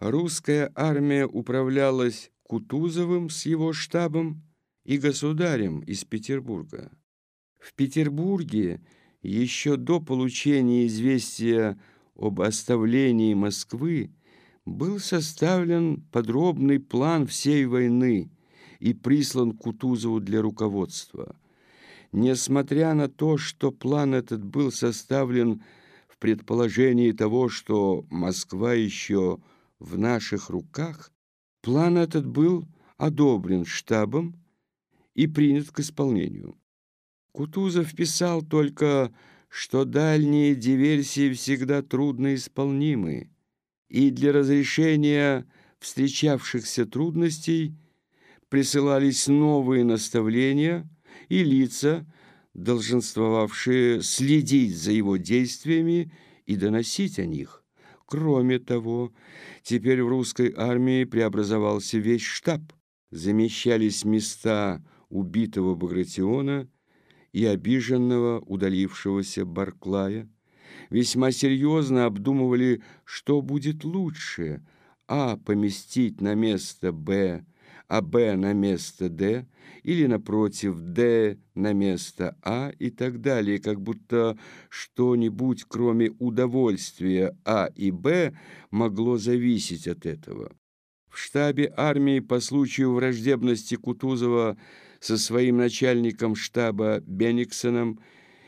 русская армия управлялась Кутузовым с его штабом и государем из Петербурга. В Петербурге еще до получения известия об оставлении Москвы был составлен подробный план всей войны и прислан Кутузову для руководства. Несмотря на то, что план этот был составлен в предположении того, что Москва еще в наших руках, план этот был одобрен штабом и принят к исполнению. Кутузов писал только, что дальние диверсии всегда трудно исполнимы, и для разрешения встречавшихся трудностей присылались новые наставления и лица, долженствовавшие следить за его действиями и доносить о них. Кроме того, теперь в русской армии преобразовался весь штаб, замещались места убитого Багратиона и обиженного, удалившегося Барклая, весьма серьезно обдумывали, что будет лучше, а. поместить на место Б, а Б на место Д, или, напротив, Д на место А и так далее, как будто что-нибудь, кроме удовольствия А и Б, могло зависеть от этого. В штабе армии по случаю враждебности Кутузова со своим начальником штаба Бениксоном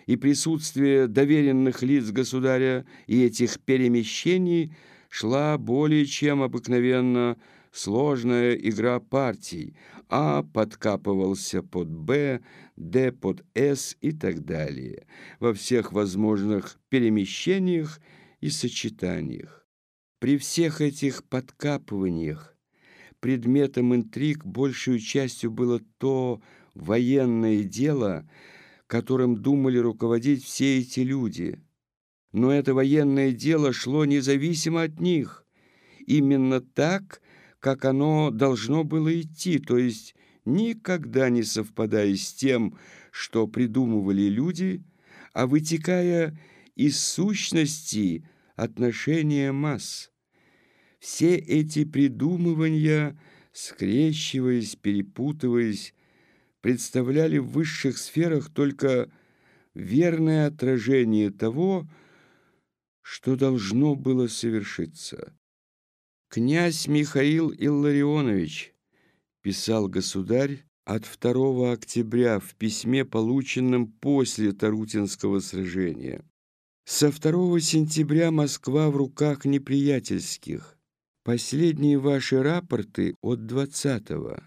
и присутствие доверенных лиц государя и этих перемещений шла более чем обыкновенно сложная игра партий. А подкапывался под Б, Д под С и так далее, во всех возможных перемещениях и сочетаниях. При всех этих подкапываниях предметом интриг большую частью было то военное дело, которым думали руководить все эти люди. Но это военное дело шло независимо от них, именно так, как оно должно было идти, то есть никогда не совпадая с тем, что придумывали люди, а вытекая из сущности отношения масс. Все эти придумывания, скрещиваясь, перепутываясь, представляли в высших сферах только верное отражение того, что должно было совершиться. «Князь Михаил Илларионович», — писал государь от 2 октября в письме, полученном после Тарутинского сражения. «Со 2 сентября Москва в руках неприятельских. Последние ваши рапорты от 20-го.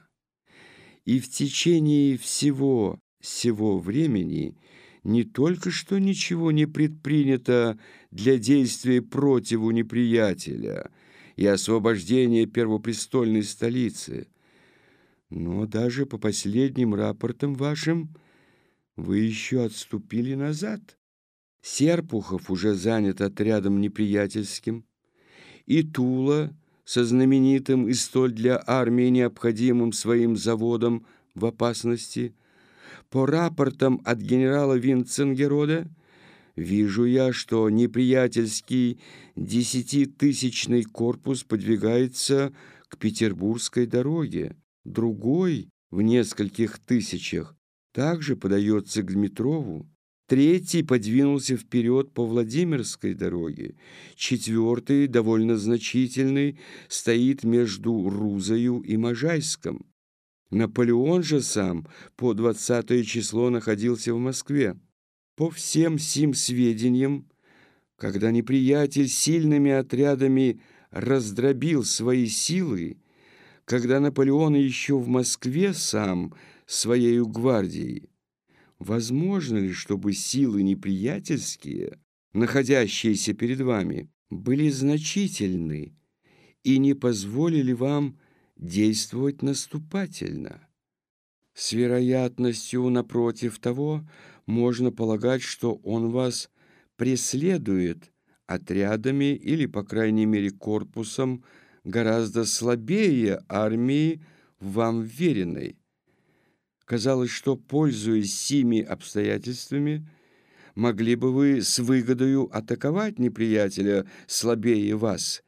И в течение всего всего времени не только что ничего не предпринято для действия против неприятеля и освобождения первопрестольной столицы, но даже по последним рапортам вашим вы еще отступили назад. Серпухов уже занят отрядом неприятельским, и Тула — со знаменитым и столь для армии необходимым своим заводом в опасности. По рапортам от генерала Винценгерода вижу я, что неприятельский десятитысячный корпус подвигается к Петербургской дороге. Другой в нескольких тысячах также подается к Дмитрову. Третий подвинулся вперед по Владимирской дороге. Четвертый, довольно значительный, стоит между Рузою и Можайском. Наполеон же сам по 20 число находился в Москве. По всем сим сведениям, когда неприятель сильными отрядами раздробил свои силы, когда Наполеон еще в Москве сам своей гвардией, Возможно ли, чтобы силы неприятельские, находящиеся перед вами, были значительны и не позволили вам действовать наступательно? С вероятностью, напротив того, можно полагать, что он вас преследует отрядами или, по крайней мере, корпусом гораздо слабее армии вам веренной. Казалось, что, пользуясь сими обстоятельствами, могли бы вы с выгодою атаковать неприятеля слабее вас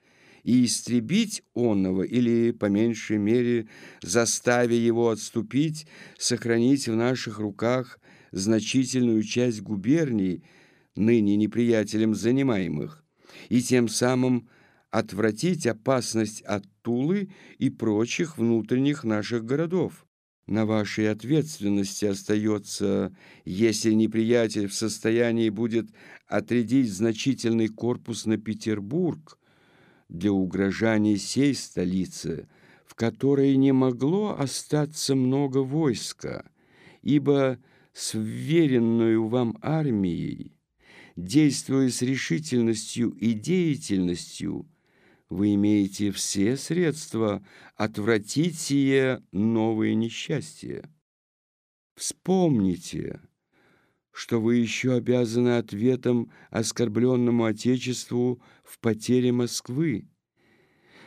и истребить онного или, по меньшей мере, заставя его отступить, сохранить в наших руках значительную часть губерний, ныне неприятелем занимаемых, и тем самым отвратить опасность от Тулы и прочих внутренних наших городов. На вашей ответственности остается, если неприятель в состоянии будет отрядить значительный корпус на Петербург для угрожания сей столицы, в которой не могло остаться много войска, ибо с вверенную вам армией, действуя с решительностью и деятельностью, вы имеете все средства отвратить сие новое несчастье. Вспомните, что вы еще обязаны ответом оскорбленному Отечеству в потере Москвы.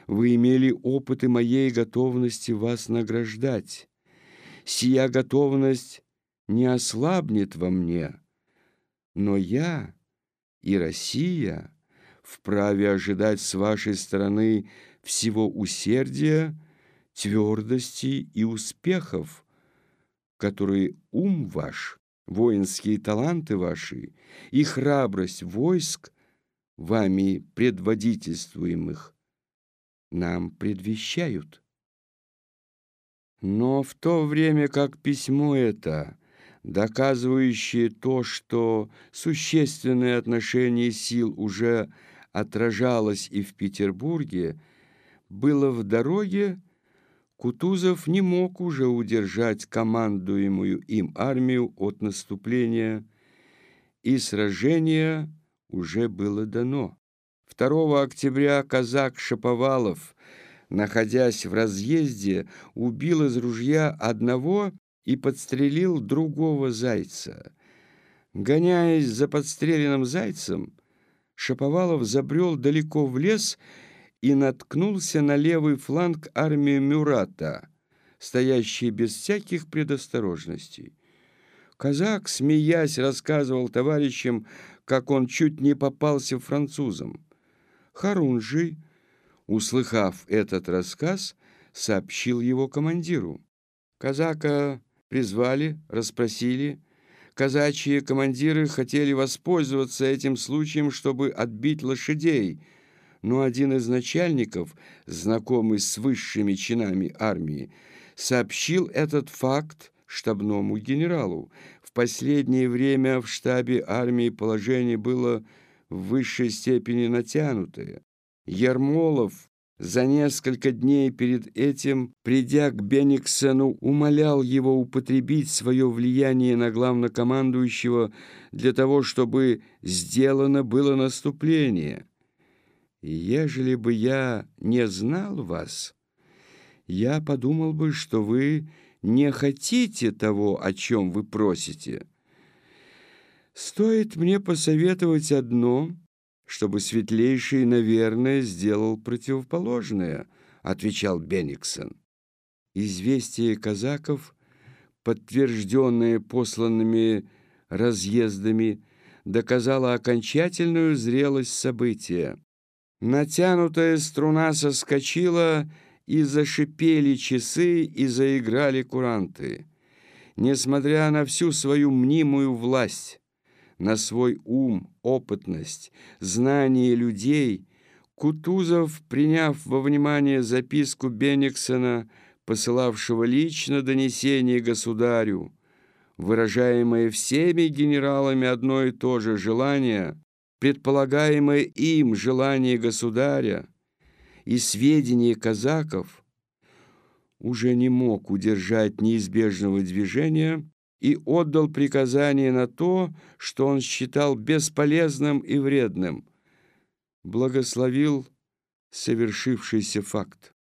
Вы имели опыты моей готовности вас награждать. Сия готовность не ослабнет во мне, но я и Россия — вправе ожидать с вашей стороны всего усердия, твердости и успехов, которые ум ваш, воинские таланты ваши и храбрость войск, вами предводительствуемых, нам предвещают. Но в то время как письмо это, доказывающее то, что существенное отношение сил уже отражалось и в Петербурге, было в дороге, Кутузов не мог уже удержать командуемую им армию от наступления, и сражение уже было дано. 2 октября казак Шаповалов, находясь в разъезде, убил из ружья одного и подстрелил другого зайца. Гоняясь за подстреленным зайцем, Шаповалов забрел далеко в лес и наткнулся на левый фланг армии Мюрата, стоящей без всяких предосторожностей. Казак, смеясь, рассказывал товарищам, как он чуть не попался французам. Харунжий, услыхав этот рассказ, сообщил его командиру. Казака призвали, расспросили, казачьи командиры хотели воспользоваться этим случаем, чтобы отбить лошадей, но один из начальников, знакомый с высшими чинами армии, сообщил этот факт штабному генералу. В последнее время в штабе армии положение было в высшей степени натянутое. Ермолов за несколько дней перед этим, придя к Бениксену, умолял его употребить свое влияние на главнокомандующего для того, чтобы сделано было наступление. ежели бы я не знал вас, я подумал бы, что вы не хотите того, о чем вы просите. Стоит мне посоветовать одно — чтобы светлейший, наверное, сделал противоположное, отвечал Бениксон. Известие казаков, подтвержденное посланными разъездами, доказало окончательную зрелость события. Натянутая струна соскочила, и зашипели часы, и заиграли куранты. Несмотря на всю свою мнимую власть, на свой ум, опытность, знание людей, Кутузов, приняв во внимание записку Бениксона, посылавшего лично донесение государю, выражаемое всеми генералами одно и то же желание, предполагаемое им желание государя и сведения казаков, уже не мог удержать неизбежного движения и отдал приказание на то, что он считал бесполезным и вредным, благословил совершившийся факт.